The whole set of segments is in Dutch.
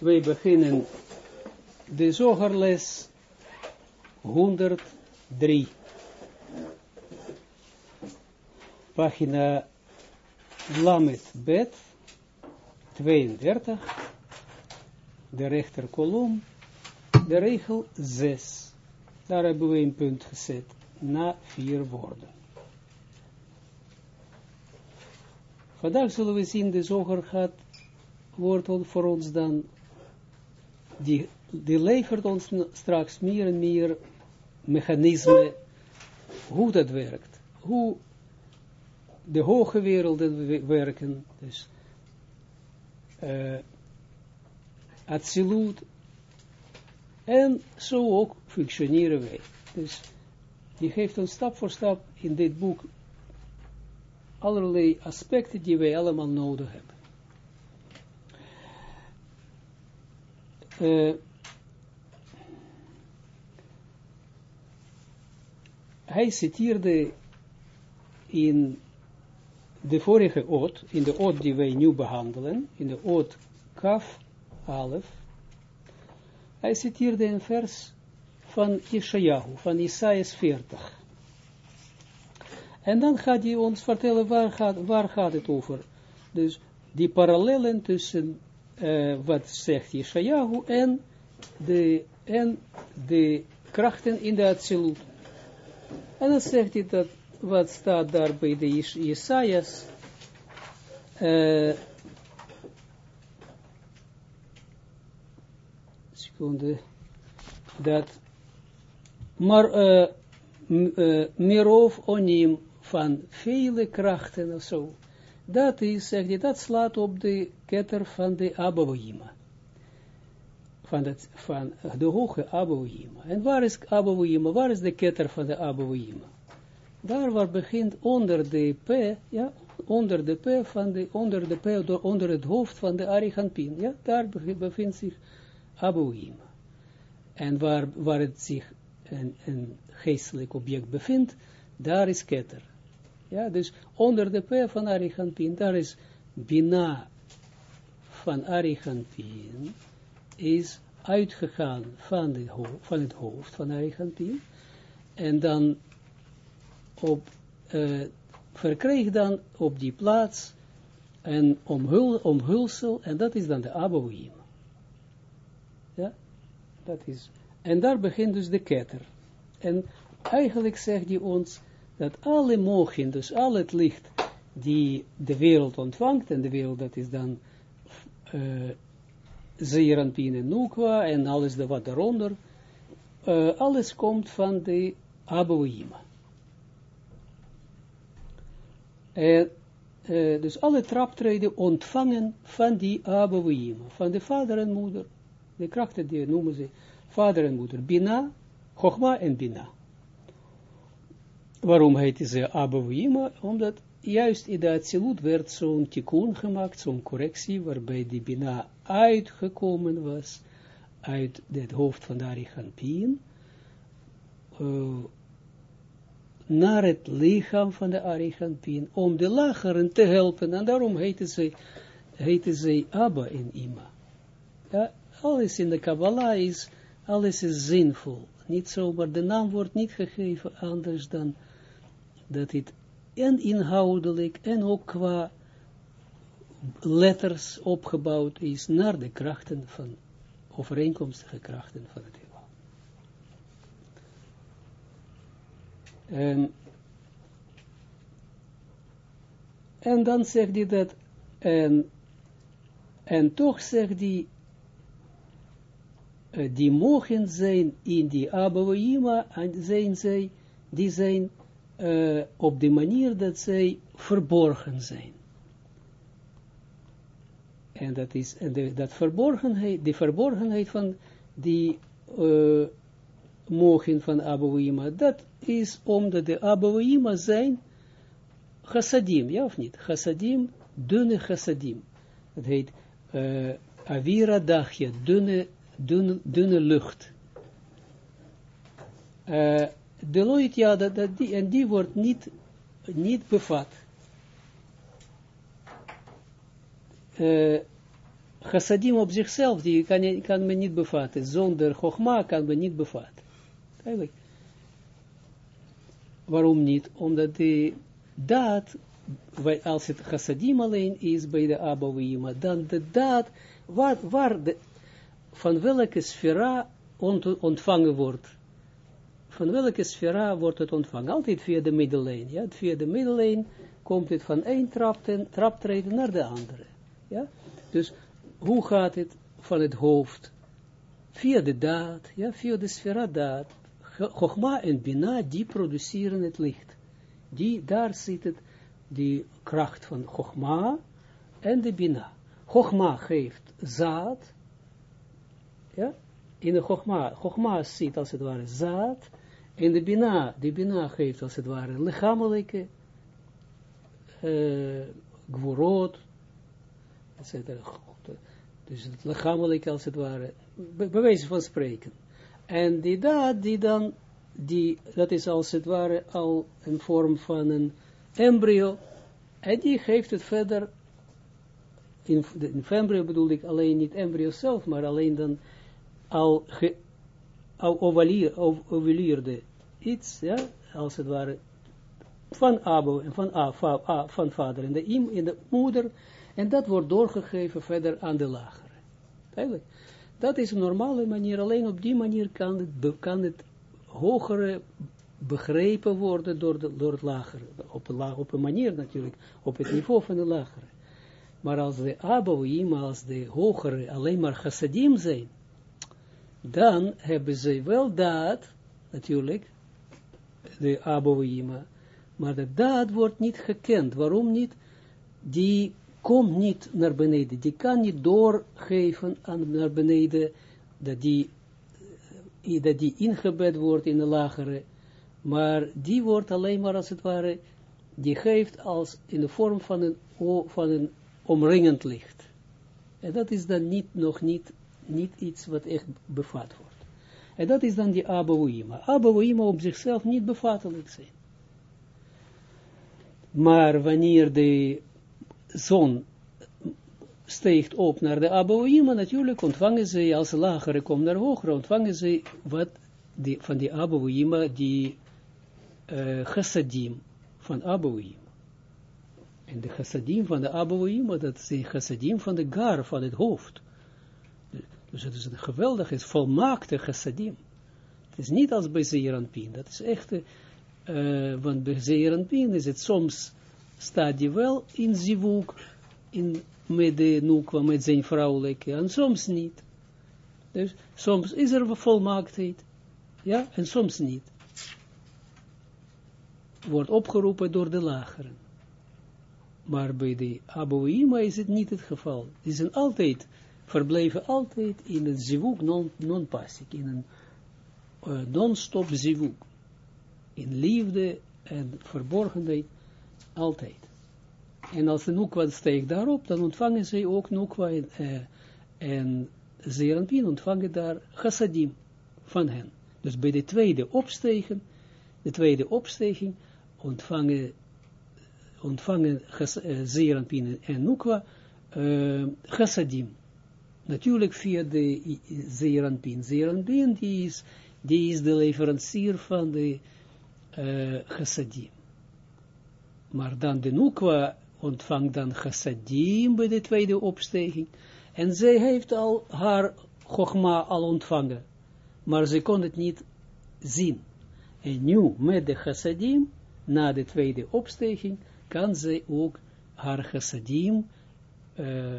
wij beginnen de zogerles 103. Pagina Lamet Bet 32, de rechterkolom, de regel 6. Daar hebben we een punt gezet, na vier woorden. Vandaag zullen we zien, de zoger gaat, wordt voor ons dan, die, die levert ons straks meer en meer mechanismen, hoe dat werkt, hoe de hoge werelden werken, dus uh, absoluut, en zo ook functioneren wij. Dus die geeft ons stap voor stap in dit boek allerlei aspecten die wij allemaal nodig hebben. Uh, hij citeerde in de vorige oot, in de oot die wij nu behandelen, in de oot kaf, alef, hij citeerde een vers van Ishayahu, van Isaias 40. En dan gaat hij ons vertellen waar gaat, waar gaat het over. Dus die parallellen tussen uh, wat zegt Yeshayahu en de, en de krachten in de absolute. En dan zegt hij dat wat staat daar bij de Jesajas. Uh, seconde. Dat maar uh, uh, Onim van vele krachten of zo. Dat is, zeg je, dat slaat op de ketter van de Abouhima. Van, het, van de hoge Abouhima. En waar is Abouhima? Waar is de ketter van de Abouhima? Daar waar begint onder de P, ja, onder de P van de, onder de P, onder het hoofd van de Ariganpin, ja, daar bevindt zich Abouhima. En waar, waar het zich een, een geestelijk object bevindt, daar is ketter. Ja, dus onder de P van Arigantin, daar is Bina van Arigantin, is uitgegaan van, de van het hoofd van Arigantin, en dan op, uh, verkreeg dan op die plaats een omhul, omhulsel, en dat is dan de Abouim. Ja, dat is, en daar begint dus de ketter. En eigenlijk zegt hij ons, dat alle mogen, dus al het licht die de wereld ontvangt, en de wereld dat is dan uh, Zeeranpien en Nukwa, en alles de wat daaronder, uh, alles komt van de Abouima. En uh, dus alle traptreden ontvangen van die Abouima, van de vader en moeder, de krachten die noemen ze vader en moeder, Bina, Chogma en Bina. Waarom heet ze Abouima? Omdat juist in de Atsilut werd zo'n tikkun gemaakt, zo'n correctie, waarbij die Bina uitgekomen was, uit het hoofd van de Ariganpien, uh, naar het lichaam van de Ariganpien, om de lageren te helpen, en daarom heette ze, heette ze Abba in Ima. Ja, alles in de Kabbalah is, alles is zinvol, niet zo, maar de naam wordt niet gegeven anders dan dat het en inhoudelijk en ook qua letters opgebouwd is naar de krachten van, overeenkomstige krachten van het heelal. En, en dan zegt hij dat, en, en toch zegt hij, uh, die mogen zijn in die Abouima, en zijn zij, die zijn uh, op de manier dat zij verborgen zijn. En dat is, en de, dat verborgenheid, de verborgenheid van die uh, mogen van Abouima, dat is omdat de Abouima zijn chassadim, ja of niet? Chassadim, dunne chassadim. Dat heet uh, avira dagje, dunne, dunne, dunne lucht. Uh, Deloitte, ja, dat, dat die, en die wordt niet, niet bevat. Uh, chassadim op zichzelf, die kan, kan men niet bevatten. Zonder chogma kan men niet bevatten. Eigenlijk. Waarom niet? Omdat de daad, als het chassadim alleen is bij de Abouima, dan de daad, waar, waar de, van welke sfera ontvangen wordt. Van welke sfera wordt het ontvangen? Altijd via de middellijn. Ja? Via de middellijn komt het van één traptreden naar de andere. Ja? Dus hoe gaat het van het hoofd? Via de daad, ja, via de sfera daad. Chogma en Bina, die produceren het licht. Die, daar zit het, die kracht van Chogma en de Bina. Chogma geeft zaad, ja, in de Chogma, Chogma zit als het ware zaad, in de Bina, de Bina geeft als het ware lichamelijke, uh, gvorot, etc. Dus het lichamelijke als het ware, bewijzen van spreken. En die daad, die dan, die, dat is als het ware al een vorm van een embryo, en die geeft het verder, in, in embryo bedoel ik alleen niet embryo zelf, maar alleen dan al, al ovuleerde iets, ja, als het ware, van Abo en van, A, van, vader en de, in de moeder, en dat wordt doorgegeven verder aan de lagere. Eigenlijk. Dat is een normale manier, alleen op die manier kan het, kan het hogere begrepen worden door, de, door het lagere. Op een, op een manier natuurlijk, op het niveau van de lagere. Maar als de Abouim, als de hogere alleen maar chassadim zijn, dan hebben ze wel dat, natuurlijk, de Abouim, maar de daad wordt niet gekend. Waarom niet? Die komt niet naar beneden, die kan niet doorgeven aan naar beneden, dat die, eh, dat die ingebed wordt in de lagere, maar die wordt alleen maar als het ware, die geeft als in de vorm van een, van een omringend licht. En dat is dan niet, nog niet, niet iets wat echt bevat wordt. En dat is dan die Abouima. Abouima op zichzelf niet bevattelijk zijn. Maar wanneer de zon steekt op naar de Abouima, natuurlijk ontvangen ze, als lagere komt naar hogere, ontvangen ze wat die, van die Abouima, die uh, chassadim van Abouima. En de chassadim van de Abouima, dat is de chassadim van de gar, van het hoofd. Dus het is een geweldige, volmaakte chassadim. Het is niet als bij Zeeranpien, dat is echt, uh, want bij Zeeranpien is het soms, staat die wel in zivuk, in, met de nukwa, met zijn vrouwelijke, en soms niet. Dus soms is er volmaaktheid, ja, en soms niet. Wordt opgeroepen door de lageren. Maar bij de Aboïma is het niet het geval. Die zijn altijd, verblijven altijd in een zivuk non-passik, in een uh, non-stop zivuk. In liefde en verborgenheid, altijd. En als de Nukwa steekt daarop, dan ontvangen zij ook Nukwa en, uh, en ontvangen daar chassadim van hen. Dus bij de tweede opstegen, de tweede opsteging, ontvangen, ontvangen uh, Zeranpien en Nukwa uh, chassadim. Natuurlijk via de Zeranpien. Zeranpien die is, die is de leverancier van de uh, chassadim. Maar dan de Nukwa ontvangt dan chassadim bij de tweede opstijging. En zij heeft al haar chogma al ontvangen. Maar ze kon het niet zien. En nu met de chassadim, na de tweede opstijging, kan zij ook haar chassadim, uh,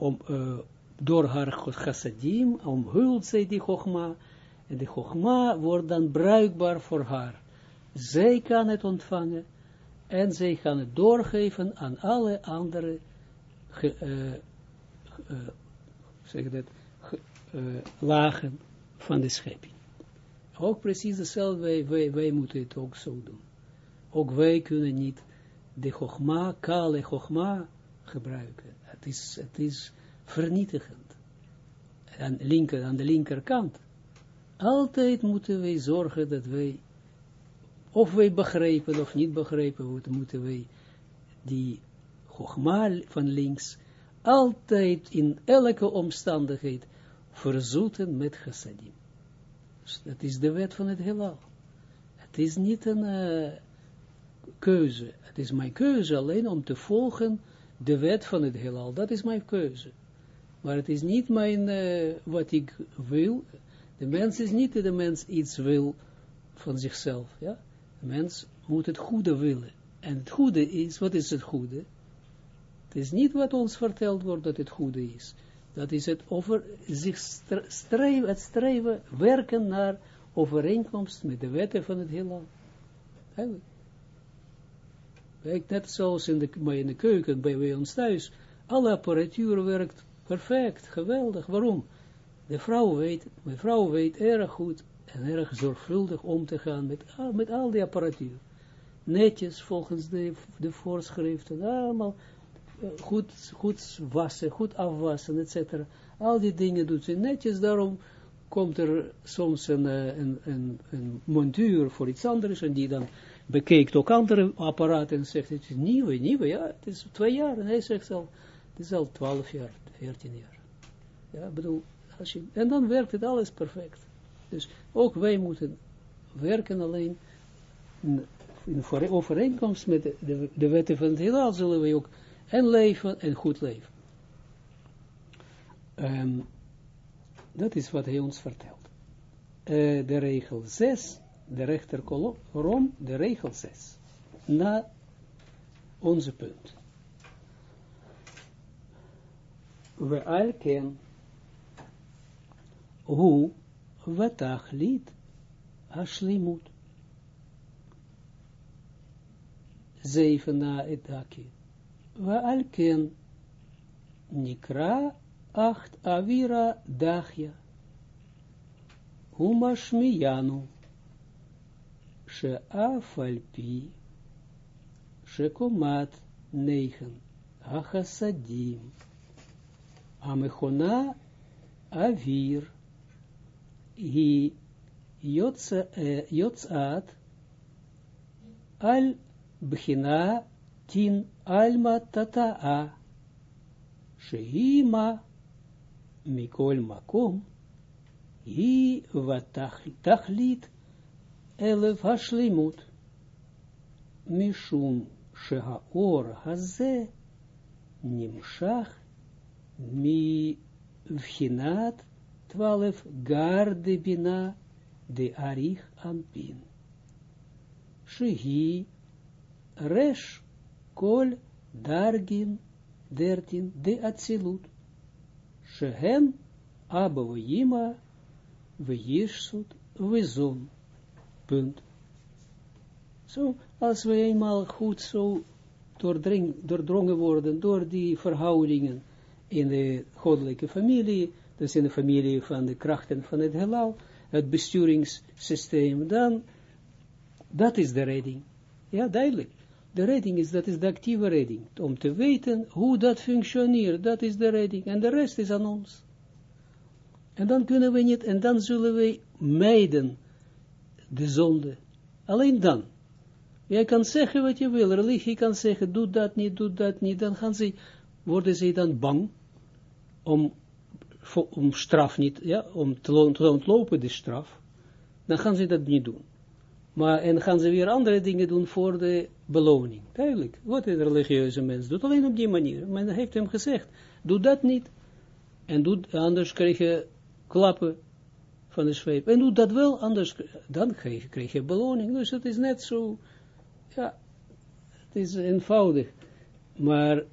om, uh, door haar chassadim, omhult zij die chogma, en de chogma wordt dan bruikbaar voor haar. Zij kan het ontvangen, en zij gaan het doorgeven aan alle andere dat, uh, lagen van de schepping. Ook precies hetzelfde, wij, wij, wij, moeten het ook zo doen. Ook wij kunnen niet de chogma, kale chogma gebruiken. Het is, het vernietigend. Aan, linker, aan de linkerkant. Altijd moeten wij zorgen dat wij of wij begrijpen of niet begrijpen, moeten wij die Chogma van links altijd in elke omstandigheid verzoeten met chassadim. Dus dat is de wet van het heelal. Het is niet een uh, keuze. Het is mijn keuze alleen om te volgen de wet van het heelal. Dat is mijn keuze. Maar het is niet mijn, uh, wat ik wil. De mens is niet dat de mens iets wil van zichzelf. Ja? De mens moet het goede willen. En het goede is, wat is het goede? Het is niet wat ons verteld wordt dat het goede is. Dat is het over zich streven, het streven, werken naar overeenkomst met de wetten van het heelal. Kijk, net zoals in de, in de keuken bij ons thuis, alle apparatuur werkt perfect, geweldig. Waarom? De vrouw weet, mijn vrouw weet erg goed en erg zorgvuldig om te gaan met, met al die apparatuur. Netjes volgens de, de voorschriften, allemaal eh, goed, goed wassen, goed afwassen, etc. Al die dingen doet ze netjes, daarom komt er soms een, eh, een, een, een montuur voor iets anders en die dan bekijkt ook andere apparaten en zegt, het is nieuwe, nieuwe, ja, het is twee jaar. En hij zegt al, het is al twaalf jaar, veertien jaar. Ja, bedoel, en dan werkt het alles perfect. Dus ook wij moeten werken alleen in, overeenkomst met de, de, wetten van het heelal, zullen wij ook en leven en goed leven. Um, dat is wat hij ons vertelt. Uh, de regel 6 de rechterkolom, de regel 6. Na onze punt. We al ken hoe watachlit ashlimut. Zeven na het dakje. We al ken nikra acht avira dachja. Umashmiyanu. Sheafalpi, Shekomat, negen, Achasadim, Amechona, Avir, Hi, Yotzat, Al, Bchina, Tin, Alma, Tata'a, Sheima, Mikol, Makom, Hi, Vatachlit, elef haslimut mishum sheha or haze nimshach mi vchinat twalef garde bina de arich anpin. Shehi resh kol dargin dertin de atzilut shehen abo yima Vijfsut, vijfsut. Punt. Zo, als we eenmaal goed zo doordrongen worden door die verhoudingen in de goddelijke familie, dus in de familie van de krachten van het heelal, het besturingssysteem, dan, dat is de redding. Ja, duidelijk. De redding is, dat is de actieve redding. Om te weten hoe dat functioneert, dat is de redding. En de rest is aan ons. En dan kunnen we niet, en dan zullen we mijden de zonde. Alleen dan. Jij kan zeggen wat je wil, religie kan zeggen, doe dat niet, doe dat niet, dan gaan ze, worden ze dan bang om, om straf niet, ja, om te, ontlopen de straf, dan gaan ze dat niet doen. Maar, en gaan ze weer andere dingen doen voor de beloning. Duidelijk, wat een religieuze mens doet, alleen op die manier. Men heeft hem gezegd, doe dat niet, en doe, anders krijg je klappen van de zweep. En doe dat wel, anders dan krijg, krijg je beloning. Dus het is net zo, ja, het is eenvoudig. Maar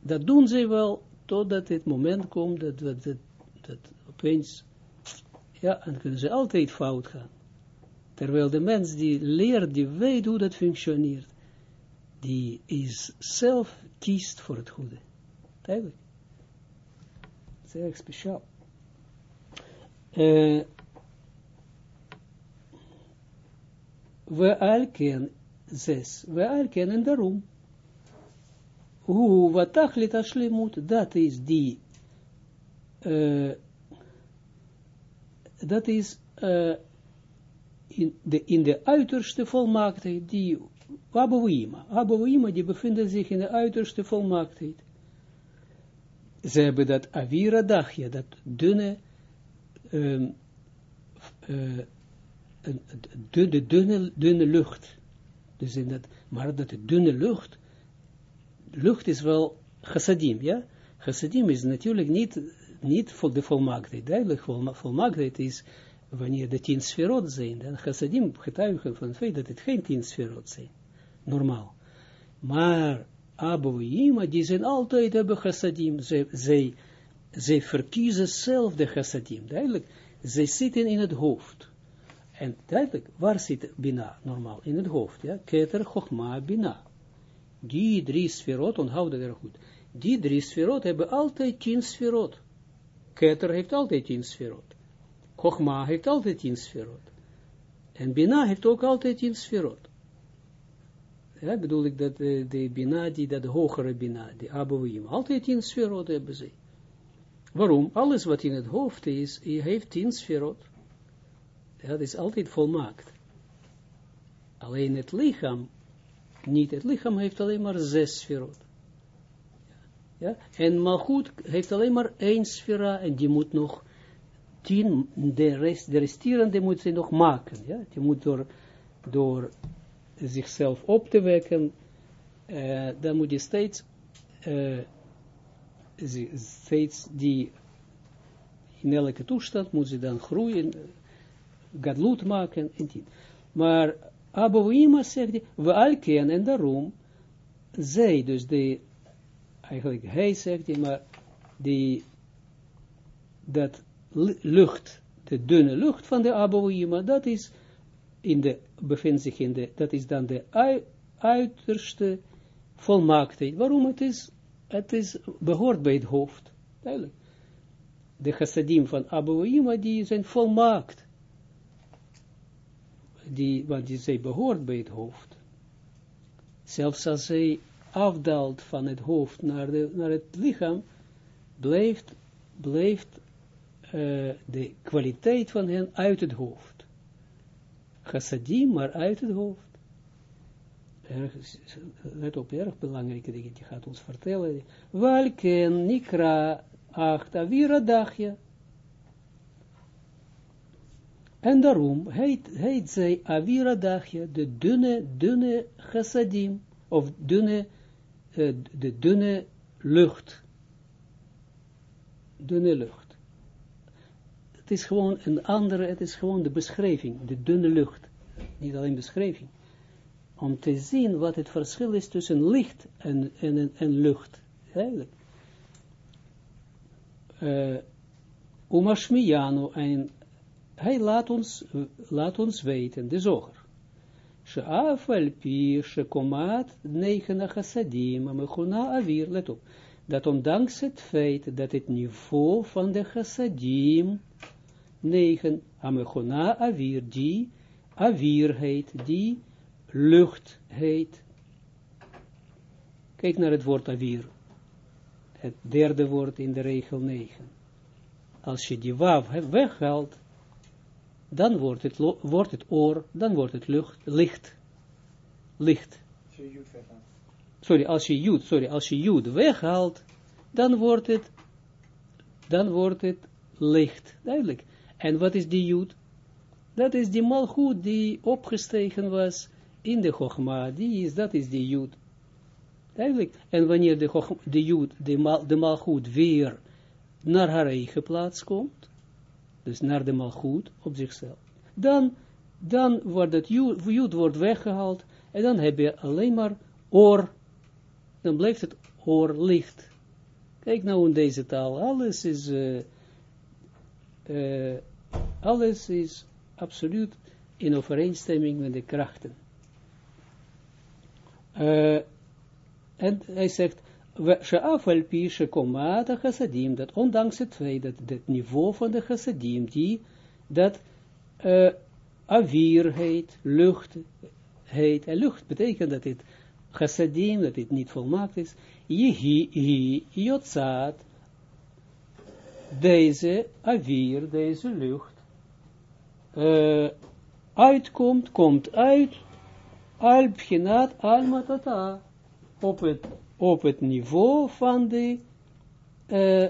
dat doen ze wel, totdat het moment komt dat, dat, dat, dat opeens, ja, dan kunnen ze altijd fout gaan. Terwijl de mens die leert, die weet hoe dat functioneert, die is zelf kiest voor het goede. Duidelijk. Zeer speciaal. Uh, we alken zes, we alken en daarom, hoe wat tachlit ashlemut, dat is die, uh, dat is uh, in, de, in de uiterste volmaaktheid, die Abouima, Abouima die bevinden zich in de uiterste volmaaktheid. ze hebben dat avira dagje, dat dunne, um, uh, dunne, dunne, dunne lucht. Dus in dat, maar dat de dunne lucht, lucht is wel chassadim, ja? Chassadim is natuurlijk niet, niet voor de volmaaktheid. Duidelijk, volmaaktheid is wanneer de tien sferot zijn. Dan chassadim getuigen van het feit dat het geen tien sferot zijn. Normaal. Maar Abouima, die zijn altijd hebben chassadim. Zij, zij, zij verkiezen zelf de chassadim. Duidelijk, zij zitten in het hoofd. En duidelijk, waar zit Bina normaal? In het hoofd, ja. Keter, Chochma, Bina. Die drie sferot, onthoud dat goed. Die drie sferot hebben altijd tien sferot. Keter heeft altijd tien sferot. Chochma heeft altijd tien sferot. En Bina heeft ook altijd tien sferot. Ja, bedoel ik dat de, de Bina, die, dat hogere Bina, de Abouim, altijd tien sferot hebben ze. Waarom? Alles wat in het hoofd is, heeft tien sferot. Dat is altijd volmaakt. Alleen het lichaam, niet het lichaam heeft alleen maar zes sferot. Ja? En Malchut heeft alleen maar één sfera en die moet nog tien, de, rest, de resterende moet ze nog maken. Ja? Die moet door, zichzelf op te wekken, uh, dan moet je steeds, uh, steeds die, in elke toestand moet ze dan groeien, gadloed maken, en die. Maar Abouima zegt, we alken en daarom, zij, dus de, eigenlijk hij zegt, die, maar die, dat lucht, de dunne lucht van de Abouima, dat is in de, bevindt zich in de, dat is dan de uiterste volmaaktheid. Waarom het is, het is, behoort bij het hoofd. Duidelijk. De chassadim van Abouima, die zijn volmaakt. Die, want die zij behoort bij het hoofd. Zelfs als zij afdaalt van het hoofd naar, de, naar het lichaam, blijft, blijft uh, de kwaliteit van hen uit het hoofd. Chassadim, maar uit het hoofd. Erg, let op, erg belangrijke dingen, die gaat ons vertellen. Welken nikra acht avira dagje. En daarom heet, heet zij avira dagje, de dunne, dunne chassadim, of dunne, uh, de dunne lucht. Dunne lucht het is gewoon een andere, het is gewoon de beschrijving, de dunne lucht. Niet alleen beschrijving. Om te zien wat het verschil is tussen licht en, en, en lucht. Eigenlijk. Uh, Umashmiyanu, en hij laat ons, laat ons weten, de zoger. She'af al pi shekomat negen chassadim, mechuna avir, let op, dat ondanks het feit dat het niveau van de chassadim 9. Amechona avir, die avir heet, die lucht heet. Kijk naar het woord avir. Het derde woord in de regel 9. Als je die wav weghaalt, dan wordt het, wordt het oor, dan wordt het lucht, licht. Licht. Sorry, als je jood, sorry, als je jood weghaalt, dan wordt het, dan wordt het licht. Duidelijk. En wat is die Jood? Dat is die malgoed die opgestegen was in de Chogma. Die is, dat is die Jood. Eigenlijk. En wanneer de, de Jood, de, mal, de malgoed weer naar haar eigen plaats komt, dus naar de malgoed op zichzelf, dan, dan wordt het Jood wordt weggehaald en dan heb je alleen maar oor, dan blijft het oor licht. Kijk nou in deze taal, alles is... Uh, uh, alles is absoluut in overeenstemming met de krachten. Uh, en hij zegt, Sha'afal pi shekomata chassadim, dat ondanks het feit dat het niveau van de chassadim, die dat uh, avir heet, lucht heet, en lucht betekent dat het chassadim, dat het niet volmaakt is, jehi, hi, jotzat, deze avir, deze lucht, uh, uitkomt, komt uit, al bginat al op het, op het niveau van de uh,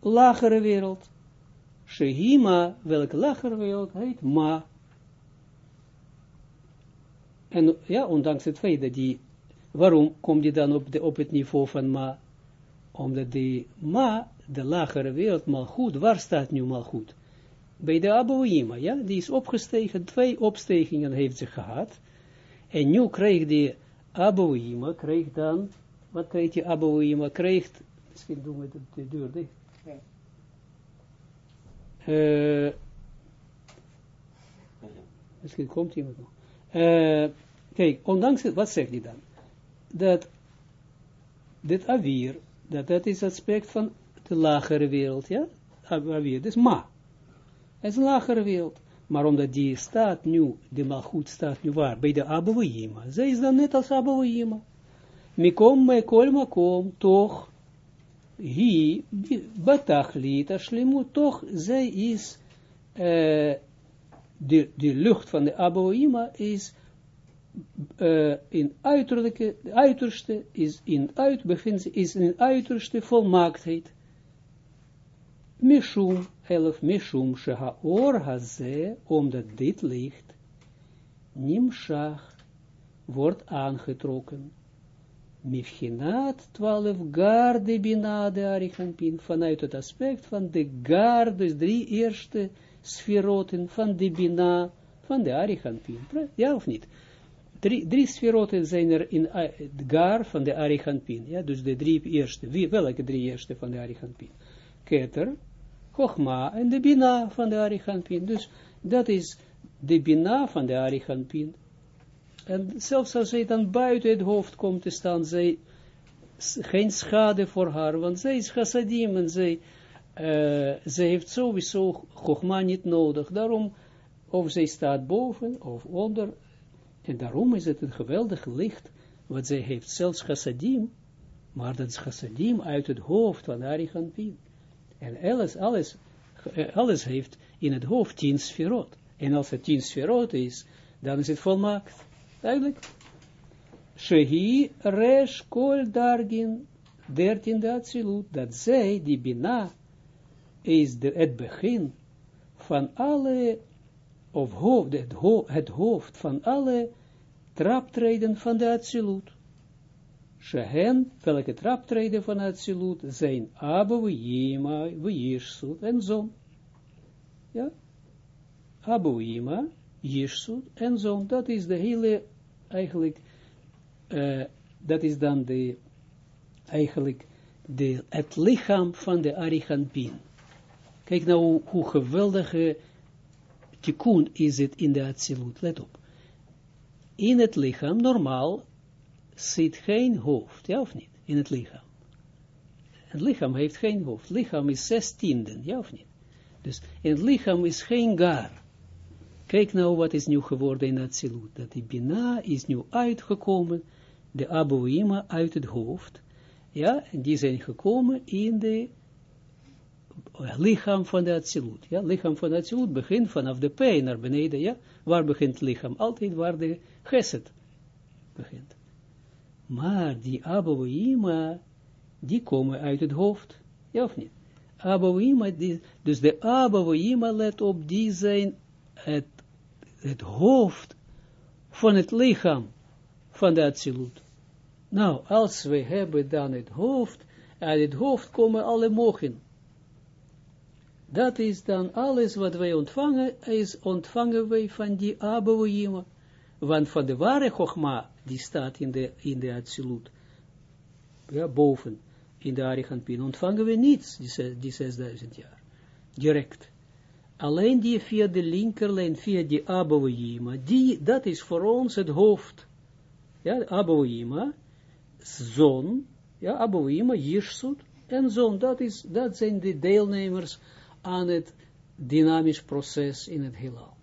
lagere wereld. Shehima, welke lagere wereld heet Ma. En ja, ondanks het feit dat die, waarom komt die dan op, de, op het niveau van Ma? Omdat die Ma, de lagere wereld, mal goed, waar staat nu mal goed? Bij de Abouima, ja, die is opgestegen, twee opstegingen heeft ze gehad. En nu krijgt die Abouima, krijgt dan, wat krijgt die Abouima, krijgt, misschien doen we de, de deur dicht. Uh, misschien komt iemand nog. Uh, kijk, ondanks het, wat zegt hij dan? Dat dit avir, dat dat is het aspect van de lagere wereld, ja? Avir, dus ma. Het is een lagere wereld. Maar omdat die staat nu, de malgoed staat nu waar? Bij de Abouima. Zij is dan net als Abouima. Mikom me kol makom, toch, hi, batachlit, ashlimu, toch, zij is, uh, de, de lucht van de Abouima is uh, in uiterlijke, de uiterste, is in uit, bevindt, is in uiterste volmaaktheid. Mishum, elf Mishum, sheha or haze, omdat dit licht, nimshach, wordt aangetrokken. Mifchinat 12 garde binade arichanpin, vanuit het aspect van de gar, dus drie eerste sferoten van de bina, van de arichanpin. Ja of niet? Drie, drie sferoten zijn er in het gar van de arichanpin. Ja, dus de drie eerste. Wie, welke drie eerste van de arichanpin? Keter, Chogma en de Bina van de Ariganpin. Dus dat is de Bina van de Ariganpin. En zelfs als zij dan buiten het hoofd komt te staan, zij geen schade voor haar, want zij is chassadim en zij, uh, zij heeft sowieso Chogma niet nodig. Daarom, of zij staat boven of onder, en daarom is het een geweldig licht, wat zij heeft, zelfs chassadim, maar dat is chassadim uit het hoofd van Ariganpin. En alles, alles, alles heeft in het hoofd tien sferot. En als het tien sferot is, dan is het volmaakt. Duidelijk? Shehi resh kol dargin, dertiende atzilut, dat zij, die bina, is de, het begin van alle, of hoofd, het, hoofd, van alle traptreden van de atzilut. Shehen, welke traptreden van het silut zijn Abba, Yima, Yishsut en Zon. Ja? Abba, Yima, Yishsut en Zon. Dat is de hele, eigenlijk, uh, dat is dan de, eigenlijk, de, het lichaam van de Ariganpin. Kijk nou hoe, geweldige tikkun is het in de Atsilut. Let op. In het lichaam, normaal, zit geen hoofd, ja of niet, in het lichaam. Het lichaam heeft geen hoofd. Het lichaam is zestienden, ja of niet? Dus in het lichaam is geen gar. Kijk nou wat is nu geworden in het silut. Dat die Bina is nu uitgekomen, de Abouima uit het hoofd. Ja, die zijn gekomen in de lichaam van de Atsilut. Ja, lichaam van de Atsilut begint vanaf de P naar beneden. Ja, waar begint het lichaam? Altijd waar de Geset begint. Maar die Abouima, die komen uit het hoofd. Ja of niet? Abouima, dus de Abouima, let op, die zijn het, het hoofd van het lichaam van de Atsilut. Nou, als we hebben dan het hoofd, uit het hoofd komen alle mogen. Dat is dan alles wat wij ontvangen, is ontvangen wij van die Abouima. Want van de ware Chogma, die staat in de, in de Atsilut, ja, boven, in de Ariganpin, ontvangen we niets, die, die 6000 jaar. Direct. Alleen die via de linkerlijn, via die Abouima, die, dat is voor ons het hoofd. Ja, Abouima, zon, ja, Abouima, Jirsut, en zon, dat, is, dat zijn de deelnemers aan het dynamisch proces in het heelal.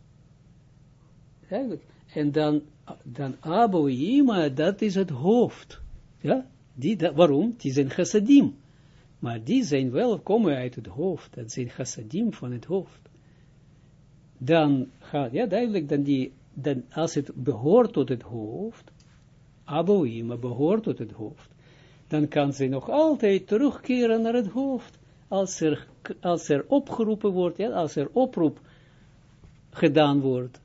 Eigenlijk. En dan, dan Abouima, dat is het hoofd. Ja, die, waarom? Die zijn chassadim. Maar die zijn wel, komen uit het hoofd. Dat zijn chassadim van het hoofd. Dan gaat, ja duidelijk, dan die, dan als het behoort tot het hoofd, Abouima behoort tot het hoofd, dan kan ze nog altijd terugkeren naar het hoofd. Als er, als er opgeroepen wordt, ja, als er oproep gedaan wordt,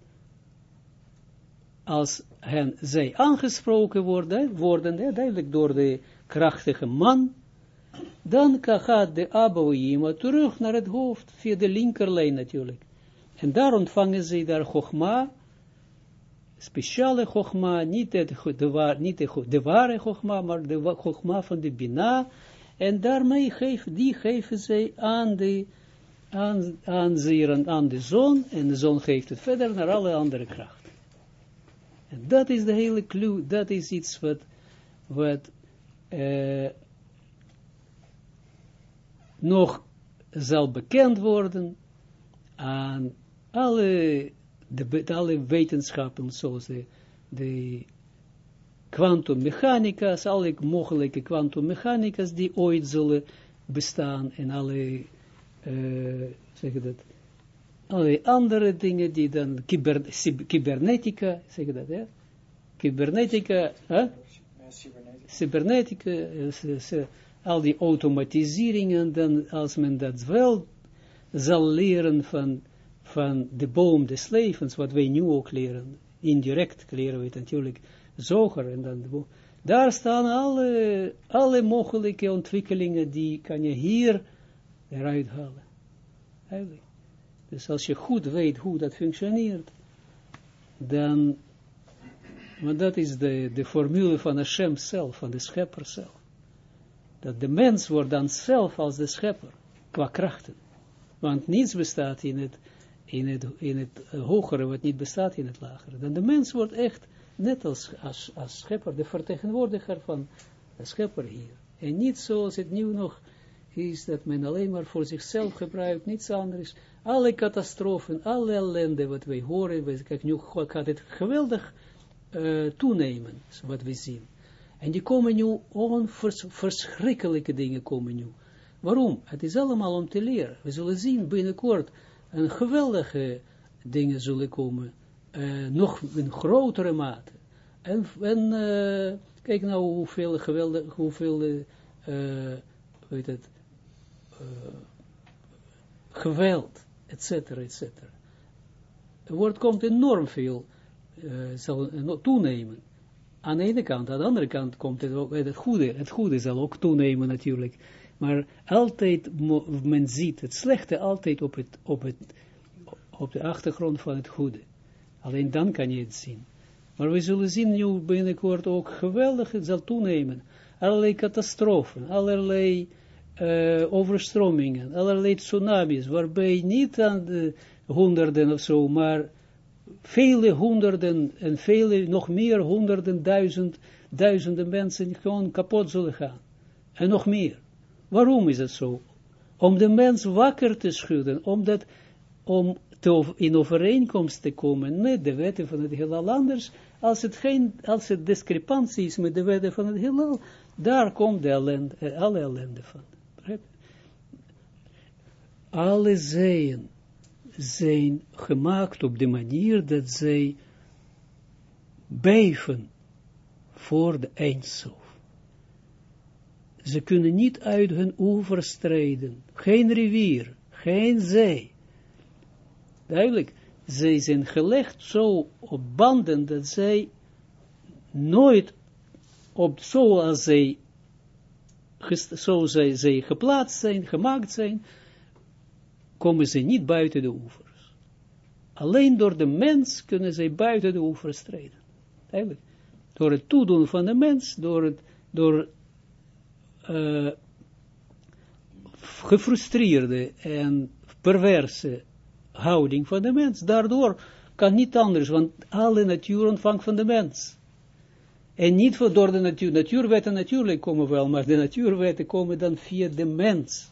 als hen, zij aangesproken worden, worden ja, duidelijk door de krachtige man, dan gaat de Abouima terug naar het hoofd, via de linkerlijn natuurlijk. En daar ontvangen ze daar Chogma, speciale Chogma, niet, de, de, niet de ware Chogma, maar de Chogma van de Bina, en daarmee geven, die geven zij aan de, aan, aan, aan de zon, en de zon geeft het verder naar alle andere krachten. En dat is de hele clue, dat is iets wat, wat uh, nog zal bekend worden aan alle, de, alle wetenschappen, zoals de, de kwantummechanica's, alle mogelijke kwantummechanica's die ooit zullen bestaan en alle, uh, zeg dat, alle andere dingen die dan, cyber, cybernetica, zeg dat, ja? Cybernetica, hè? Cybernetica, uh, al die automatiseringen, dan als men dat wel zal leren van, van de boom des levens, wat wij nu ook leren, indirect leren we het natuurlijk zoger, en dan daar staan alle, alle mogelijke ontwikkelingen, die kan je hier eruit halen. Eigenlijk. Dus als je goed weet hoe dat functioneert, dan, want dat is de, de formule van Hashem zelf, van de schepper zelf dat de mens wordt dan zelf als de schepper, qua krachten. Want niets bestaat in het, in het, in het hogere, wat niet bestaat in het lagere. Dan de mens wordt echt, net als, als, als schepper, de vertegenwoordiger van de schepper hier. En niet zoals het nu nog is, dat men alleen maar voor zichzelf gebruikt, niets anders. Alle catastrofen, alle ellende wat wij horen, kijk, nu gaat het geweldig uh, toenemen, wat we zien. En die komen nu, onverschrikkelijke dingen komen nu. Waarom? Het is allemaal om te leren. We zullen zien binnenkort een geweldige dingen zullen komen, uh, nog in grotere mate. En, uh, kijk nou hoeveel geweldig, hoeveel, uh, weet het, geweld, et cetera, et cetera. Er wordt, komt enorm veel, zal toenemen. Aan de ene kant, aan de andere kant komt het ook, het goede, het goede zal ook toenemen natuurlijk. Maar altijd, men ziet het slechte altijd op, het, op, het, op de achtergrond van het goede. Alleen dan kan je het zien. Maar we zullen zien nu binnenkort ook geweldig, het zal toenemen. Allerlei catastrofen, allerlei uh, overstromingen, allerlei tsunamis, waarbij niet aan de honderden of zo, maar vele honderden en vele, nog meer honderden, duizend, duizenden mensen gewoon kapot zullen gaan. En nog meer. Waarom is het zo? Om de mens wakker te schudden, om te, in overeenkomst te komen met de wetten van het heelal. Anders, als het, geen, als het discrepantie is met de wetten van het heelal, daar komt de eh, alle ellende van. Alle zeeën zijn gemaakt op de manier dat zij beven voor de eindsof. Ze kunnen niet uit hun oever strijden, geen rivier, geen zee. Duidelijk, zij zijn gelegd zo op banden dat zij nooit op zoals zij, zo zij, zij geplaatst zijn, gemaakt zijn, komen ze niet buiten de oevers. Alleen door de mens kunnen zij buiten de oevers treden. Eigenlijk. Door het toedoen van de mens, door het, door uh, gefrustreerde en perverse houding van de mens. Daardoor kan niet anders, want alle natuur ontvangt van de mens. En niet door de natuur. Natuurwetten natuurlijk komen wel, maar de natuurwetten komen dan via de mens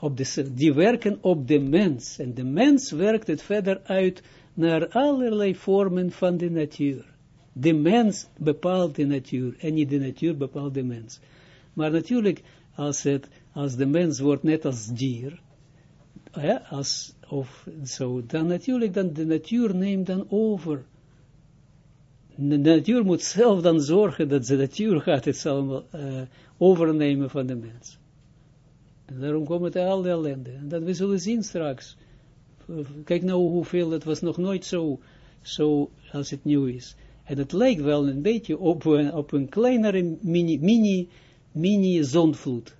op de, die werken op de mens. En de mens werkt het verder uit naar allerlei vormen van de natuur. De mens bepaalt de natuur en niet de natuur bepaalt de mens. Maar natuurlijk, als, het, als de mens wordt net als dier, ja, als, of zo, dan natuurlijk, dan de natuur neemt dan over. De natuur moet zelf dan zorgen dat de natuur gaat het allemaal uh, overnemen van de mens. En daarom komt het al de ellende. En dat we zullen zien straks. Kijk nou hoeveel, het was nog nooit zo, zo als het nieuw is. En het lijkt wel een beetje op een, op een kleinere mini, mini, mini zondvloed.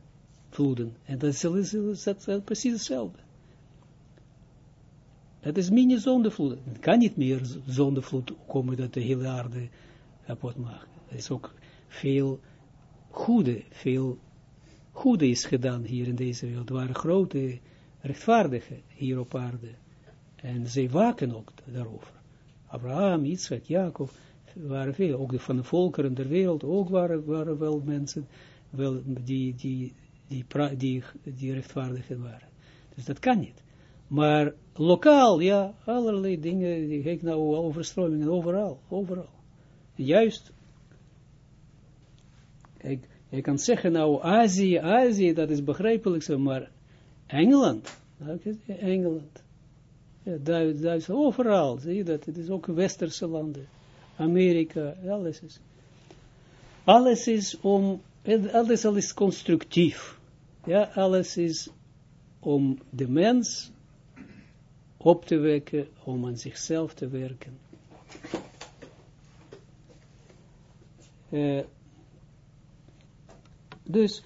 Vloeden. En dat is, is, dat precies hetzelfde. Dat is mini zondevloed. Het kan niet meer zondevloed komen dat de hele aarde kapot maakt. Er is ook veel goede, veel goede is gedaan hier in deze wereld. Er waren grote rechtvaardigen hier op aarde. En zij waken ook daarover. Abraham, Isaac, Jacob, waren veel. Ook van de volkeren der wereld, ook waren, waren wel mensen wel die, die, die, die, die rechtvaardigen waren. Dus dat kan niet. Maar lokaal, ja, allerlei dingen, kijk nou overstromingen, overal, overal. juist, ik, je kan zeggen nou Azië, Azië, dat is begrijpelijk zo, maar Engeland, Engeland, ja, Duitsland, overal, zie je dat, het is ook westerse landen, Amerika, alles is, alles is om, alles is constructief, ja, alles is om de mens op te wekken, om aan zichzelf te werken. Uh, dus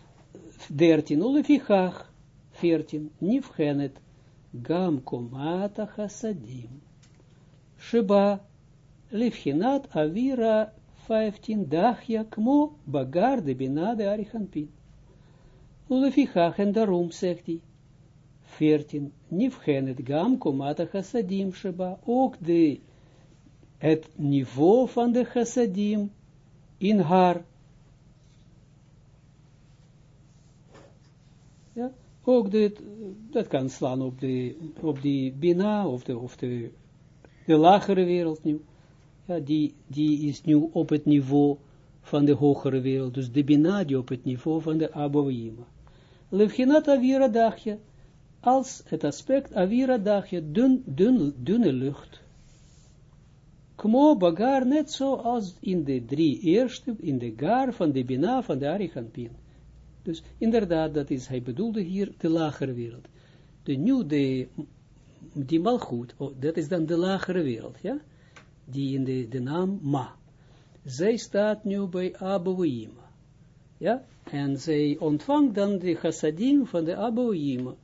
13, ulefichach, 14, nifgenet, gam komata chassadim, sheba, lifhinat avira, 15, dachja, kmo, bagar de binade arichanpin. Ulefichach, en daarom, zegt hij, 14, Nifgenet gam komata chassadim sheba, ook de, het niveau van de chassadim in haar. Ja, ook dit, dat kan slaan op, de, op die bina, of de, of de, de lagere wereld nu. Ja, die, die is nu op het niveau van de hogere wereld, dus de bina die op het niveau van de abouima. Levchinat avira dagje, als het aspect avira dagje, dun, dun, dunne lucht. Kmo bagar, net zoals in de drie eerste, in de gar van de bina van de Arichampin. Dus inderdaad, dat is, hij bedoelde hier de lagere wereld. De nu, de, die malgoed, oh, dat is dan de lagere wereld, ja? Die in de, de naam Ma. Zij staat nu bij Abouima. Ja? En zij ontvangt dan de chassadim van de Abouima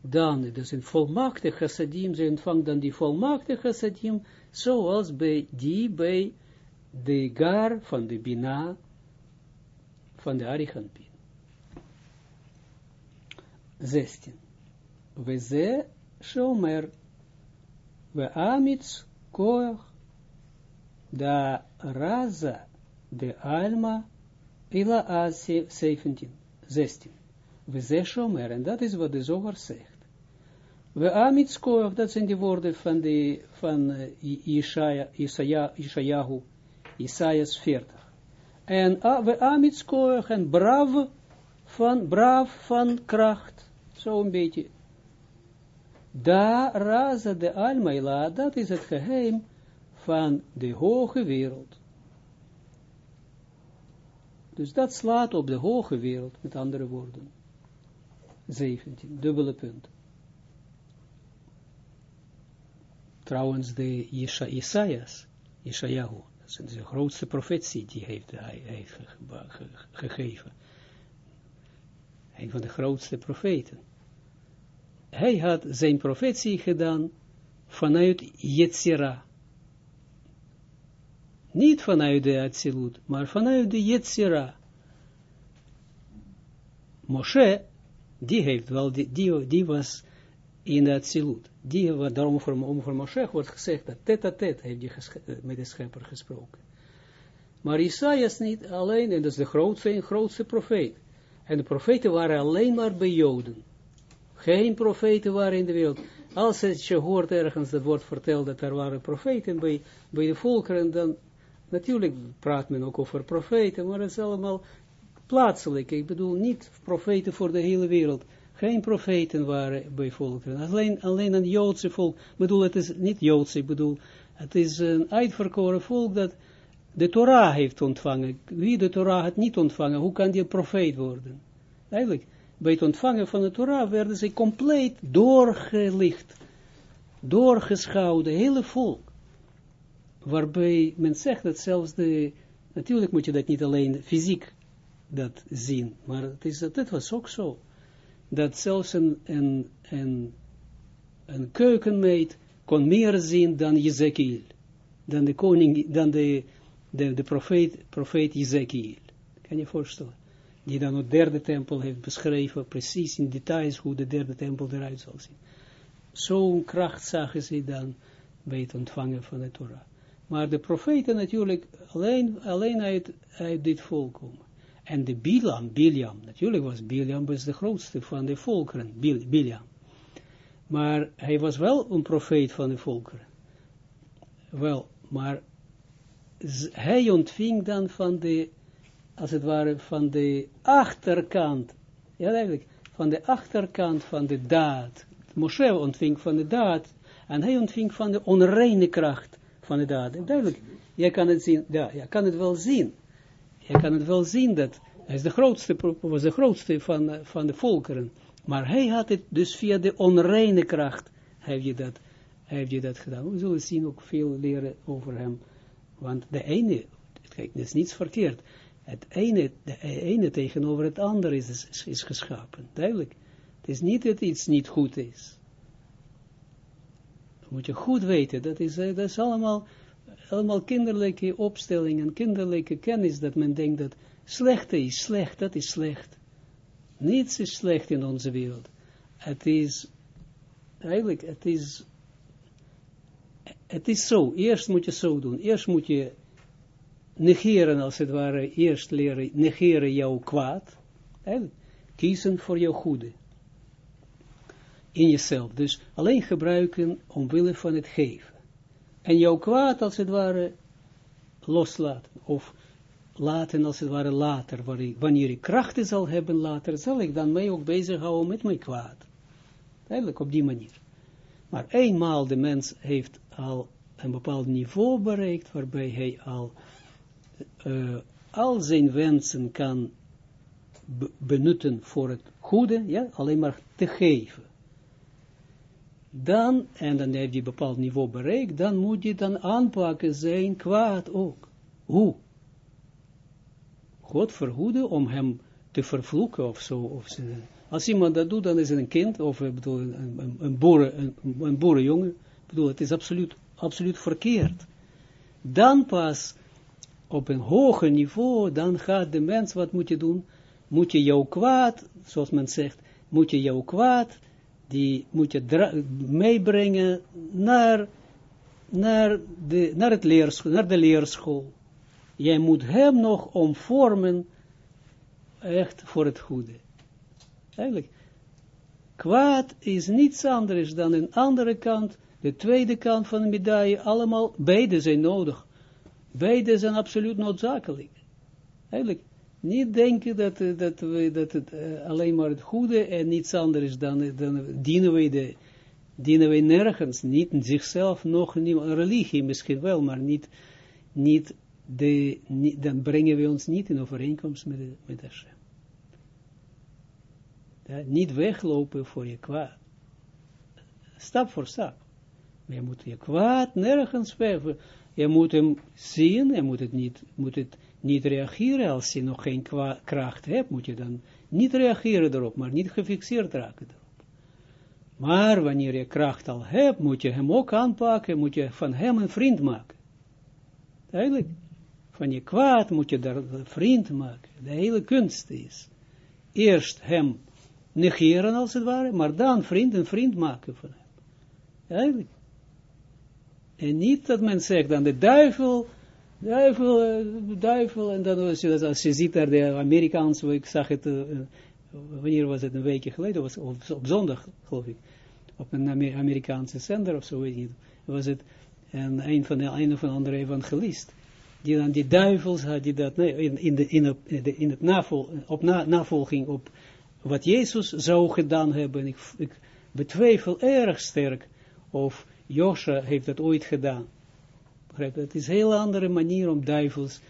dan, dus een volmaakte chassadim, ze ontvangt dan die volmaakte chassadim, zoals bij die bij de gar van de Bina, van de Arichanpin. 16. We ze shomer, we amits koach, da raza de alma, ila a 17. 16. We ze shomer, en dat is wat de zoger zegt. We amitskoach, dat zijn de woorden van, de, van uh, Isaias 40. En we amitskoach en brav van, braaf van kracht, zo een beetje. Da raza de almaila, dat is het geheim van de hoge wereld. Dus dat slaat op de hoge wereld, met andere woorden. 17, dubbele punt. Trouwens de Isha, Isaias, dat is de grootste profetie die heeft, hij heeft gegeven. Een van de grootste profeten. Hij had zijn profetie gedaan vanuit Yetzira. Niet vanuit de Atsilut, maar vanuit de Yetzira. Moshe, die heeft wel, die was in de Atsilut. Die, wat daarom voor, voor Moshe wordt gezegd dat tet a tet heeft hij met de schepper gesproken. Maar Isaias niet alleen, en dat is de grootste grootste profeet. En de profeten waren alleen maar bij Joden. Geen profeten waren in de wereld. Als je hoort ergens dat wordt verteld dat er waren profeten bij, bij de volkeren, dan natuurlijk praat men ook over profeten, maar het is allemaal plaatselijk. Ik bedoel niet profeten voor de hele wereld geen profeten waren bij volkeren. Alleen, alleen een Joodse volk, ik bedoel, het is niet Joodse, ik bedoel, Het is een uitverkoren volk dat de Torah heeft ontvangen. Wie de Torah had niet ontvangen, hoe kan die een profeet worden? Eigenlijk, bij het ontvangen van de Torah werden ze compleet doorgelicht, doorgeschouwd, de hele volk. Waarbij men zegt dat zelfs de, natuurlijk moet je dat niet alleen fysiek dat zien, maar het, is, het was ook zo, dat zelfs een, een, een, een keukenmeid kon meer zien dan Jezekiel, dan de koning, dan de, de, de profeet, profeet Jezekiel. Kan je voorstellen? Die dan het derde tempel heeft beschreven, precies in details hoe de derde tempel eruit zal zien. Zo'n kracht zagen ze dan bij het ontvangen van de Torah. Maar de profeten natuurlijk alleen, alleen uit, uit dit volk komen. En de Bilam, Biliam, natuurlijk was Biliam was de grootste van de volkeren, Bil. Maar hij was wel een profeet van de volkeren. Wel, maar hij ontving dan van de, als het ware, van de achterkant, ja eigenlijk, van de achterkant van de daad. Moshe ontving van de daad, en hij ontving van de onreine kracht van de daad. Duidelijk, jij kan het zien, ja, je kan het wel zien. Je kan het wel zien dat hij is de grootste, was de grootste van, van de volkeren. Maar hij had het dus via de onreine kracht, heeft je dat, heeft je dat gedaan. We zullen zien ook veel leren over hem. Want de ene, kijk, is niets verkeerd. Het ene, de ene tegenover het andere is, is, geschapen. Duidelijk. Het is niet dat iets niet goed is. Dat moet je goed weten. Dat is, dat is allemaal, allemaal kinderlijke opstellingen, kinderlijke kennis, dat men denkt dat slechte is slecht, dat is slecht. Niets is slecht in onze wereld. Het is, eigenlijk, het is, het is zo. Eerst moet je zo doen. Eerst moet je negeren, als het ware, eerst leren, negeren jouw kwaad. Eigenlijk, kiezen voor jouw goede. In jezelf. Dus alleen gebruiken omwille van het geven. En jouw kwaad, als het ware, loslaten. Of laten als het ware later, wanneer ik krachten zal hebben later, zal ik dan mij ook bezighouden met mijn kwaad. Eigenlijk op die manier. Maar eenmaal de mens heeft al een bepaald niveau bereikt, waarbij hij al uh, al zijn wensen kan benutten voor het goede, ja, alleen maar te geven. Dan, en dan heeft hij een bepaald niveau bereikt, dan moet je dan aanpakken zijn kwaad ook. Hoe? God verhoede om hem te vervloeken of zo. Of ze, als iemand dat doet, dan is het een kind, of bedoel, een, een, een, boeren, een, een boerenjongen. Ik bedoel, het is absoluut, absoluut verkeerd. Dan pas op een hoger niveau, dan gaat de mens, wat moet je doen? Moet je jouw kwaad, zoals men zegt, moet je jouw kwaad, die moet je meebrengen naar, naar, de, naar, het leerschool, naar de leerschool jij moet hem nog omvormen, echt voor het goede. Eigenlijk, kwaad is niets anders dan een andere kant, de tweede kant van de medaille, allemaal, beide zijn nodig. Beide zijn absoluut noodzakelijk. Eigenlijk, niet denken dat, dat, we, dat het uh, alleen maar het goede en niets anders dan, dan dienen we de, dienen we nergens, niet zichzelf, nog niet, religie misschien wel, maar niet, niet de, dan brengen we ons niet in overeenkomst met, de, met Hashem. Niet weglopen voor je kwaad. Stap voor stap. Je moet je kwaad nergens weg. Je moet hem zien, je moet het niet, moet het niet reageren als je nog geen kracht hebt, moet je dan niet reageren erop, maar niet gefixeerd raken erop. Maar wanneer je kracht al hebt, moet je hem ook aanpakken, moet je van hem een vriend maken. Eigenlijk van je kwaad moet je daar een vriend maken. De hele kunst is eerst hem negeren als het ware, maar dan vriend en vriend maken van hem. Eigenlijk. En niet dat men zegt dan de duivel, duivel, uh, duivel, en dan als je, als je ziet daar de Amerikaanse, ik zag het, uh, wanneer was het, een weekje geleden, was op, op zondag, geloof ik, op een Amerikaanse zender of zo, weet je niet, was het en een van de een of andere evangelist die dan die duivels had, die dat, nee, in, de, in, op, in het navol, op na, navolging op wat Jezus zou gedaan hebben. Ik, ik betwijfel erg sterk of Josha heeft dat ooit gedaan. Het is een heel andere manier om duivels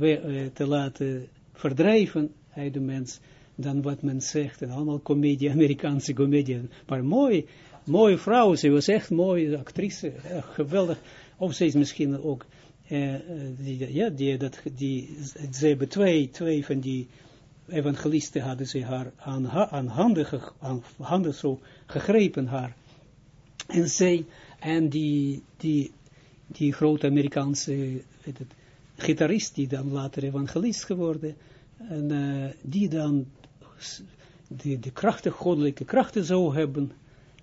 uh, te laten verdrijven uit de mens, dan wat men zegt, en allemaal comedie, Amerikaanse comedie, maar mooi, mooie vrouw, ze was echt mooie actrice, geweldig, of ze is misschien ook, uh, die, ja, die, dat, die, ze hebben twee, twee van die evangelisten hadden ze haar aan, aan, handen, aan handen zo gegrepen haar, en zij, en die, die, die grote Amerikaanse, weet het, gitarist, die dan later evangelist geworden, en uh, die dan de, de krachten, goddelijke krachten zou hebben,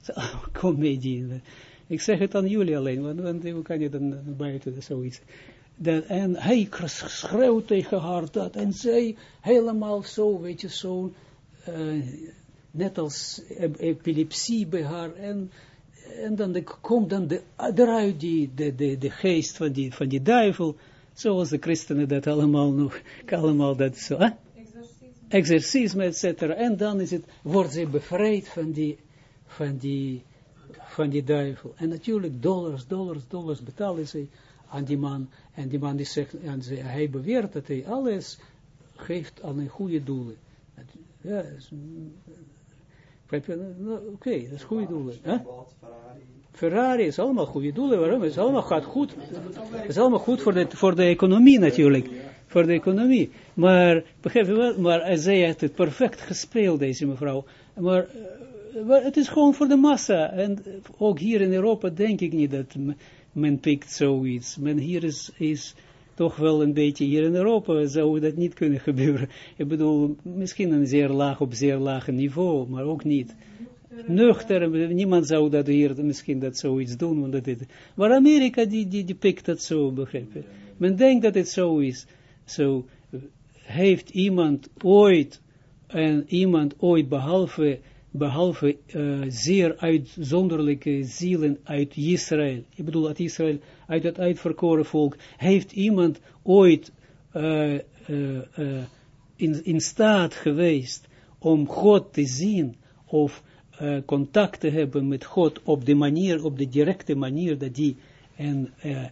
comedie. Ik zeg het aan jullie alleen, want, want hoe kan je dan buiten zoiets. Dat, en hij schreeuwt tegen haar dat, en zij helemaal zo, weet je, zo, uh, net als epilepsie bij haar, en, en dan de, komt dan de, eruit die, de, de, de geest van die, van die duivel, zoals de christenen dat allemaal nog, allemaal dat zo, hè? exorcisme, etc. En dan is het, wordt ze bevrijd van die, van die, van die duivel. En natuurlijk dollars, dollars, dollars betalen ze aan die man. En die man die zegt, en ze, hij beweert dat hij alles geeft aan een goede doelen. Ja, nou, oké, dat is goede doelen. Huh? Ferrari is allemaal goede doelen. Waarom? Het is allemaal gaat goed. Het is allemaal goed voor de, voor de economie natuurlijk. Voor de economie. Maar, begrijp je wel, maar zij heeft het perfect gespeeld, deze mevrouw. Maar uh, het is gewoon voor de massa. En ook hier in Europa denk ik niet dat men pikt zoiets. Men hier is, is toch wel een beetje, hier in Europa zou dat niet kunnen gebeuren. Ik bedoel, misschien een zeer laag, op zeer laag niveau, maar ook niet nuchter, niemand zou dat hier misschien dat zoiets doen, want dat dit, maar Amerika die, die, die pikt dat zo, begrijp je. Men denkt dat het zo is, zo heeft iemand ooit, en iemand ooit behalve, behalve uh, zeer uitzonderlijke zielen uit Israël, ik bedoel uit Israël, uit het uitverkoren volk, heeft iemand ooit uh, uh, in, in staat geweest om God te zien, of contact te hebben met God op de manier, op de directe manier dat die een,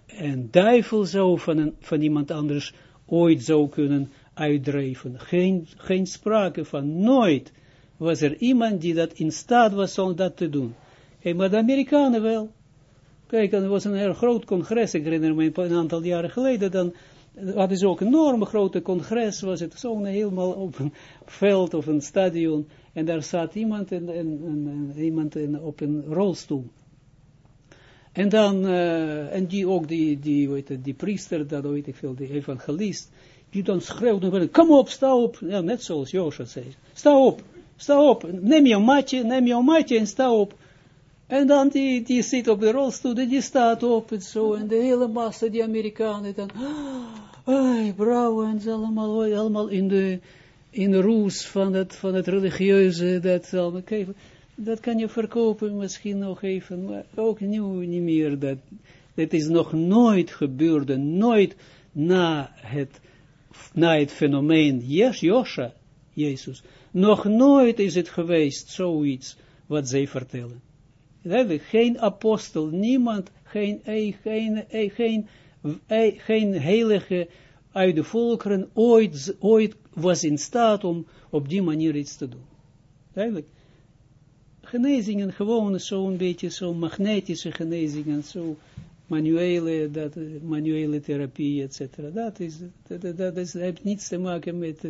een duivel zou van, een, van iemand anders ooit zou kunnen uitdrijven. Geen, geen sprake van, nooit was er iemand die dat in staat was om dat te doen. Hey, maar de Amerikanen wel. Kijk, er was een heel groot congres, ik herinner me een aantal jaren geleden, dan hadden ze ook een enorme grote congres, was het zo'n helemaal op een veld of een stadion, en daar zat iemand, in, in, in, iemand op een rolstoel. En dan, uh, en die ook, die, die, weet het, die priester, dat weet ik veel, die evangelist, die dan schreeuwde, kom op, sta op, ja, net zoals Josha zei, sta op, sta op, neem jouw matje, neem jouw matje en sta op. En dan die, die zit op de rolstoel, die staat op en zo, en de hele massa, die Amerikanen, dan, ai, bravo, en ze allemaal, allemaal in de, in de roes van het, van het religieuze, dat, dat kan je verkopen misschien nog even, maar ook nu niet meer, dat, dat is nog nooit gebeurd, nooit na het, na het fenomeen. Yes, Josha, Jezus, nog nooit is het geweest, zoiets, wat zij vertellen. Geen apostel, niemand, geen, geen, geen, geen heilige uit de volkeren ooit, ooit was in staat om op die manier iets te doen. Duidelijk. Genezingen, gewoon zo'n beetje zo magnetische genezingen, zo manuele, dat, manuele therapie, etc. Dat, is, dat, dat, is, heeft niets te maken met,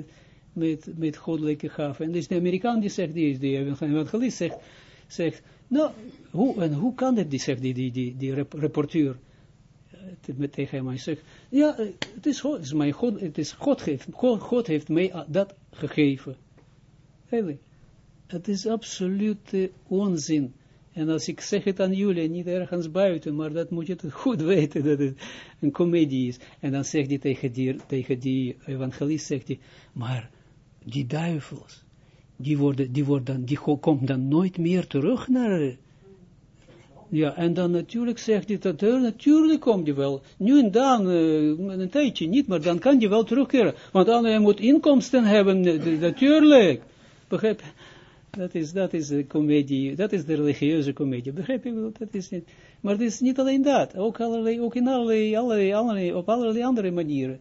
met, met goddelijke gaven. En dus de Amerikaan die zegt, die, die evangelist zegt, zegt nou, hoe, en hoe kan dit, die zegt die, die, die, die reporteur, met tegen hem, hij zegt, ja, het is God, het is mijn God, het is God, heeft, God, heeft mij dat gegeven. Eigenlijk, het is absolute onzin. En als ik zeg het aan jullie, niet ergens buiten, maar dat moet je goed weten, dat het een komedie is. En dan zegt hij tegen die, tegen die evangelist, zegt hij, maar die duivels, die, worden, die, worden, die komt dan nooit meer terug naar, ja, en dan natuurlijk zegt hij dat, natuurlijk komt hij wel. Nu en dan, uh, een tijdje niet, maar dan kan hij wel terugkeren. Want dan hij moet inkomsten hebben, natuurlijk. Begrijp Dat is, dat is de comedie, dat is de religieuze comedie. Begrijp je? Dat is niet, maar het is niet alleen dat, ook, allerlei, ook in allerlei, allerlei, op allerlei andere manieren.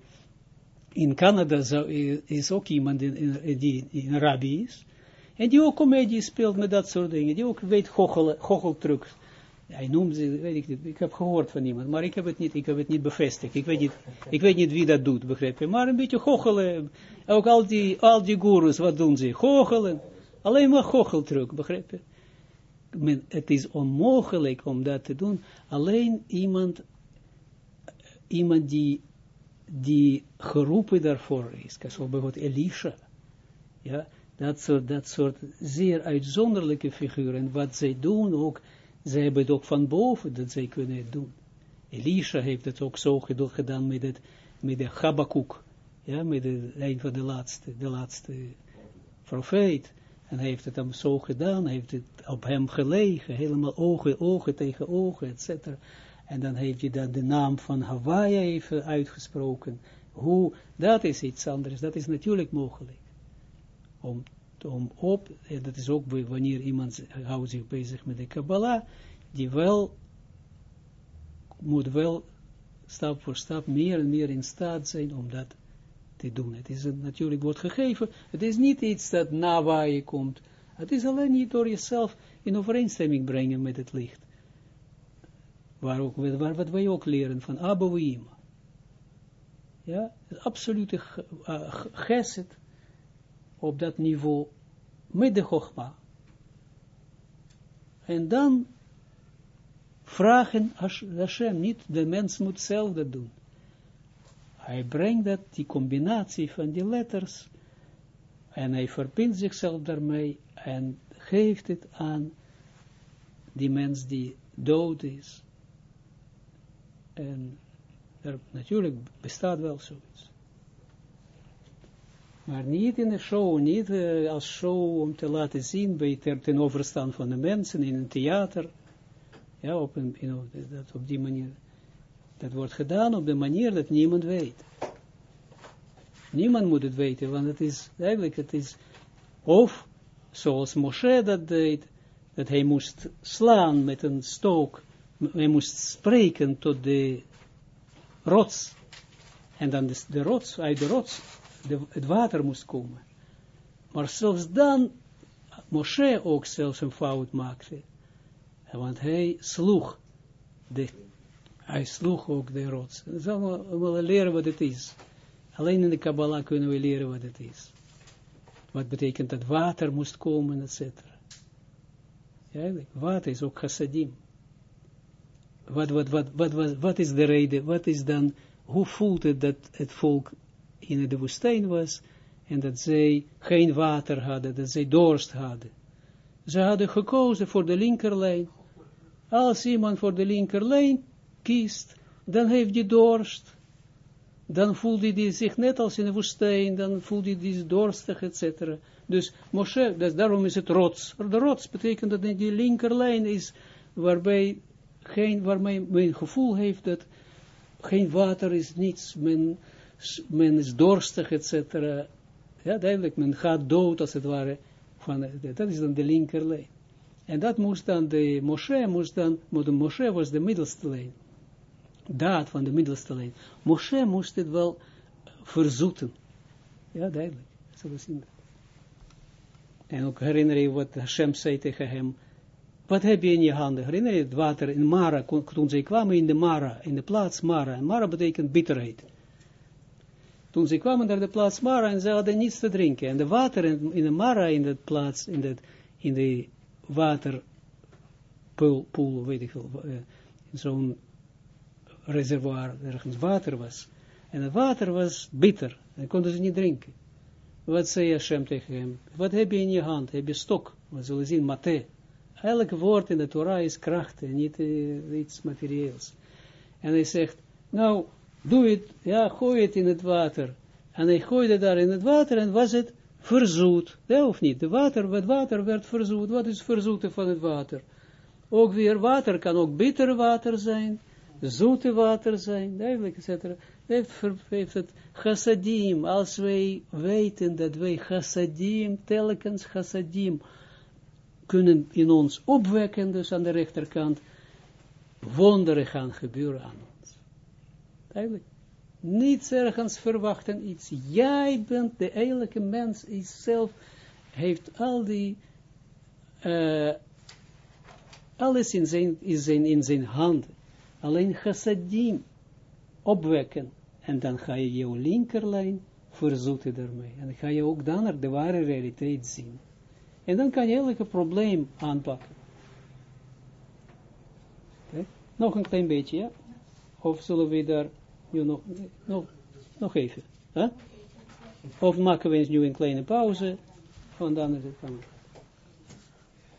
In Canada is ook iemand die, die een is, en die ook comedie speelt met dat soort dingen, die ook weet goocheltrucs. Hij noemt ze, weet ik ik heb gehoord van iemand, maar ik heb het niet, ik heb het niet bevestigd. Ik weet niet, ik weet niet wie dat doet, begrijp je. Maar een beetje goochelen, ook al die, al die gurus, wat doen ze? Goochelen, alleen maar goocheltruc, begrijp je. Het is onmogelijk om dat te doen, alleen iemand, iemand die, die geroepen daarvoor is, zoals bijvoorbeeld Elisha, ja, dat soort, dat soort zeer uitzonderlijke figuren, wat zij doen ook, zij hebben het ook van boven dat zij kunnen het doen. Elisha heeft het ook zo gedaan met, het, met de Habakkuk, ja, met de, een van de laatste, de laatste profeet. En hij heeft het hem zo gedaan, heeft het op hem gelegen, helemaal ogen, ogen tegen ogen, etc. En dan heeft hij dan de naam van Hawaii even uitgesproken. Hoe, dat is iets anders, dat is natuurlijk mogelijk. Om om op, en dat is ook wanneer iemand houdt zich bezig met de Kabbalah, die wel, moet wel stap voor stap meer en meer in staat zijn om dat te doen. Het is natuurlijk wordt gegeven, het is niet iets dat na waar je komt, het is alleen niet door jezelf in overeenstemming brengen met het licht. Waar, ook, waar wat wij ook leren van Abouima. Ja, het absolute uh, geset op dat niveau met de Chogma. En dan vragen Hashem, niet de mens moet zelf dat doen. Hij brengt dat, die combinatie van die letters, en hij verbindt zichzelf daarmee, en geeft het aan die mens die dood is. En er natuurlijk bestaat wel zoiets. Maar niet in de show, niet uh, als show om te laten zien bij ter, ten overstaan van de mensen in een theater. Ja, op, een, you know, dat, op die manier. Dat wordt gedaan op de manier dat niemand weet. Niemand moet het weten, want het is eigenlijk, het is, of zoals Moshe dat deed, dat hij moest slaan met een stook, hij moest spreken tot de rots, en dan de, de rots, uit de rots de, het water moest komen. Maar zelfs dan, Moshe ook zelfs een fout maakte. Want hij sloeg, de, hij sloeg ook de rots. Zullen we willen leren wat het is. Alleen in de Kabbalah kunnen we leren wat het is. Wat betekent dat water moest komen, et cetera. Ja, water is ook chassadim. Wat, wat, wat, wat, wat, is de reden, wat is dan, hoe voelt het dat het volk in de woestijn was, en dat zij geen water hadden, dat zij dorst hadden. Ze hadden gekozen voor de linkerlijn. Als iemand voor de linkerlijn kiest, dan heeft hij dorst. Dan voelt hij zich net als in de woestijn, dan voelt hij dorstig, etc. Dus Moshe, dus daarom is het rots. De rots betekent dat die linkerlijn is, waarbij geen, waarmee men gevoel heeft dat geen water is niets, men men is dorstig, etc. Ja, duidelijk, men gaat dood, als het ware, van, dat is dan de linkerlijn. En dat moest dan, de Moshe moest dan, de Moshe was de middelste lijn. Daad van de middelste lijn. Moshe moest het wel verzoeten. Ja, duidelijk. Zullen we. En ook herinner je wat Hashem zei tegen hem. Wat heb je in je handen? Herinner je het water in Mara, toen zij kwamen in de Mara, in de plaats Mara. En Mara betekent bitterheid. Toen ze kwamen naar de plaats Mara en ze hadden niets te drinken. En de water in, de Mara, in de plaats, in de, in de waterpoel, weet ik veel, uh, zo'n reservoir, ergens water was. En het water was bitter. En konden ze niet drinken. Wat zei Hashem tegen hem? Wat heb je in je hand? Heb je stok? We zullen zien, mate. Elk woord in de Torah is kracht en niet uh, iets materieels. En hij zegt, nou, doe het, ja, gooi het in het water. En hij gooide daar in het water en was het verzoet. Ja, of niet? De water, het water werd verzoet. Wat is verzoeten van het water? Ook weer water kan ook bitter water zijn, zoete water zijn, duidelijk, etc. Heeft, heeft het chassadim, als wij weten dat wij chassadim, telkens chassadim, kunnen in ons opwekken, dus aan de rechterkant, wonderen gaan gebeuren aan ons. Eigenlijk, niets ergens verwachten, iets. Jij bent de eigenlijke mens, is zelf, heeft al die, uh, alles in zijn, is in zijn hand. Alleen chassadim opwekken. En dan ga je jouw linkerlijn verzoeten daarmee. En dan ga je ook dan de ware realiteit zien. En dan kan je elke probleem aanpakken. Okay. Nog een klein beetje, ja? Of zullen we daar nu nog, nog, nog even? Huh? Of maken we eens nu een kleine pauze, en dan is het dan.